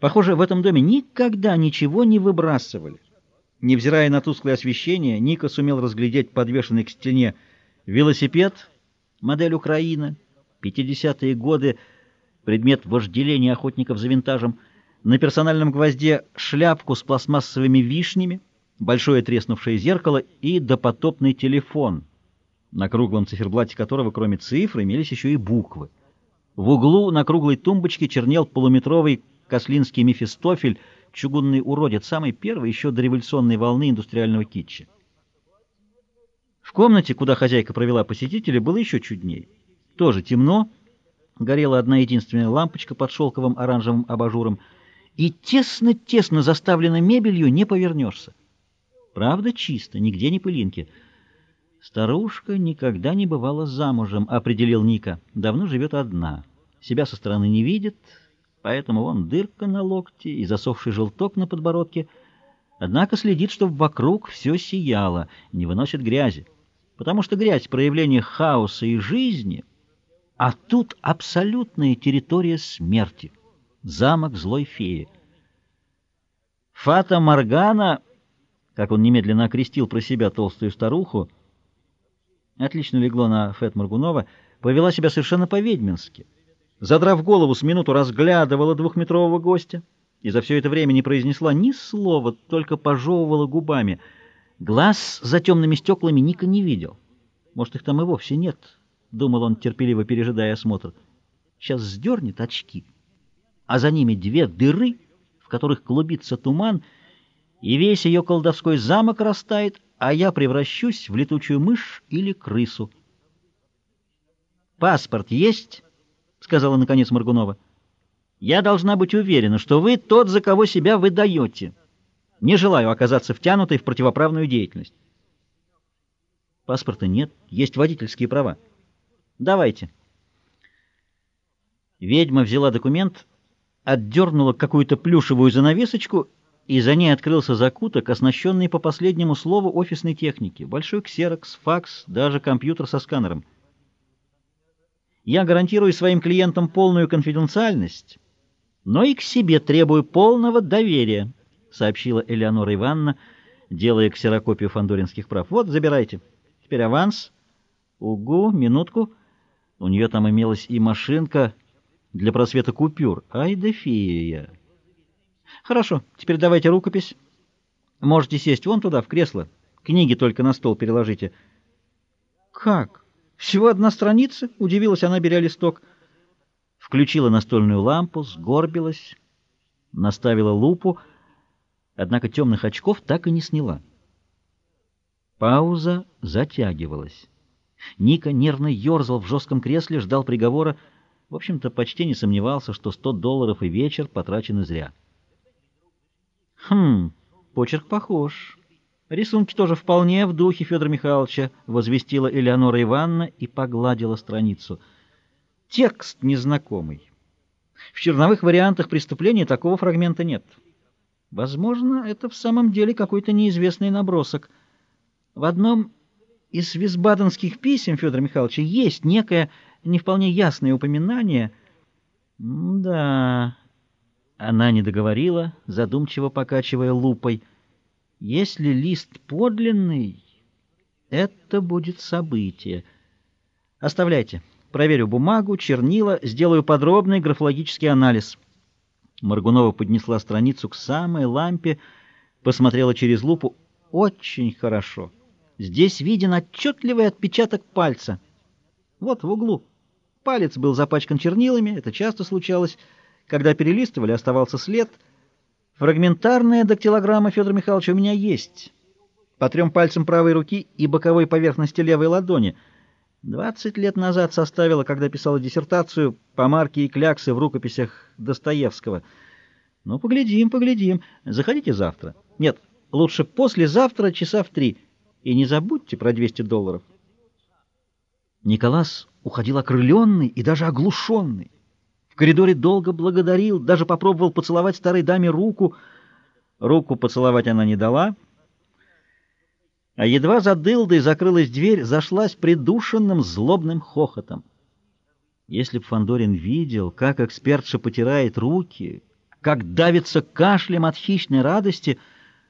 Похоже, в этом доме никогда ничего не выбрасывали. Невзирая на тусклое освещение, Ника сумел разглядеть подвешенный к стене велосипед, модель Украина, 50-е годы, предмет вожделения охотников за винтажем, на персональном гвозде шляпку с пластмассовыми вишнями, большое треснувшее зеркало и допотопный телефон, на круглом циферблате которого, кроме цифр, имелись еще и буквы. В углу на круглой тумбочке чернел полуметровый кослинский мефистофель, чугунный уродец, самый первый еще до революционной волны индустриального китча. В комнате, куда хозяйка провела посетителя, было еще чудней. Тоже темно, горела одна единственная лампочка под шелковым оранжевым абажуром, и тесно-тесно заставлена мебелью не повернешься. Правда, чисто, нигде не пылинки. Старушка никогда не бывала замужем, определил Ника. Давно живет одна. Себя со стороны не видит, поэтому вон дырка на локте и засохший желток на подбородке. Однако следит, чтобы вокруг все сияло, не выносит грязи. Потому что грязь — проявление хаоса и жизни, а тут абсолютная территория смерти. Замок злой феи. Фата Моргана, как он немедленно окрестил про себя толстую старуху, отлично легло на Фет Моргунова, повела себя совершенно по-ведьмински — задрав голову, с минуту разглядывала двухметрового гостя и за все это время не произнесла ни слова, только пожевывала губами. Глаз за темными стеклами Ника не видел. Может, их там и вовсе нет, — думал он, терпеливо пережидая осмотр. Сейчас сдернет очки, а за ними две дыры, в которых клубится туман, и весь ее колдовской замок растает, а я превращусь в летучую мышь или крысу. «Паспорт есть?» — сказала наконец Маргунова. «Я должна быть уверена, что вы тот, за кого себя выдаете. Не желаю оказаться втянутой в противоправную деятельность». «Паспорта нет, есть водительские права». «Давайте». Ведьма взяла документ, отдернула какую-то плюшевую занавесочку, и за ней открылся закуток, оснащенный по последнему слову офисной техники. Большой ксерокс, факс, даже компьютер со сканером — я гарантирую своим клиентам полную конфиденциальность, но и к себе требую полного доверия, сообщила Элеонора Ивановна, делая ксерокопию фандоринских прав. Вот, забирайте. Теперь аванс. Угу, минутку. У нее там имелась и машинка для просвета купюр. Ай да фея. Хорошо, теперь давайте рукопись. Можете сесть вон туда, в кресло. Книги только на стол переложите. Как? «Всего одна страница?» — удивилась она, беря листок. Включила настольную лампу, сгорбилась, наставила лупу, однако темных очков так и не сняла. Пауза затягивалась. Ника нервно ерзал в жестком кресле, ждал приговора. В общем-то, почти не сомневался, что сто долларов и вечер потрачены зря. «Хм, почерк похож». Рисунки тоже вполне в духе Федора Михайловича, возвестила Элеонора Ивановна и погладила страницу. Текст незнакомый. В черновых вариантах преступления такого фрагмента нет. Возможно, это в самом деле какой-то неизвестный набросок. В одном из висбаденских писем Федора Михайловича есть некое не вполне ясное упоминание. Да, она не договорила, задумчиво покачивая лупой — если лист подлинный, это будет событие. Оставляйте. Проверю бумагу, чернила, сделаю подробный графологический анализ. Маргунова поднесла страницу к самой лампе, посмотрела через лупу. Очень хорошо. Здесь виден отчетливый отпечаток пальца. Вот в углу. Палец был запачкан чернилами, это часто случалось. Когда перелистывали, оставался след — Фрагментарная дактилограмма Федора Михайловича у меня есть. По трем пальцам правой руки и боковой поверхности левой ладони. Двадцать лет назад составила, когда писала диссертацию по марке и кляксы в рукописях Достоевского. Ну, поглядим, поглядим. Заходите завтра. Нет, лучше послезавтра часа в три. И не забудьте про 200 долларов. Николас уходил окрыленный и даже оглушенный коридоре долго благодарил, даже попробовал поцеловать старой даме руку. Руку поцеловать она не дала. А едва за дылдой закрылась дверь, зашлась придушенным злобным хохотом. Если б Фандорин видел, как экспертша потирает руки, как давится кашлем от хищной радости —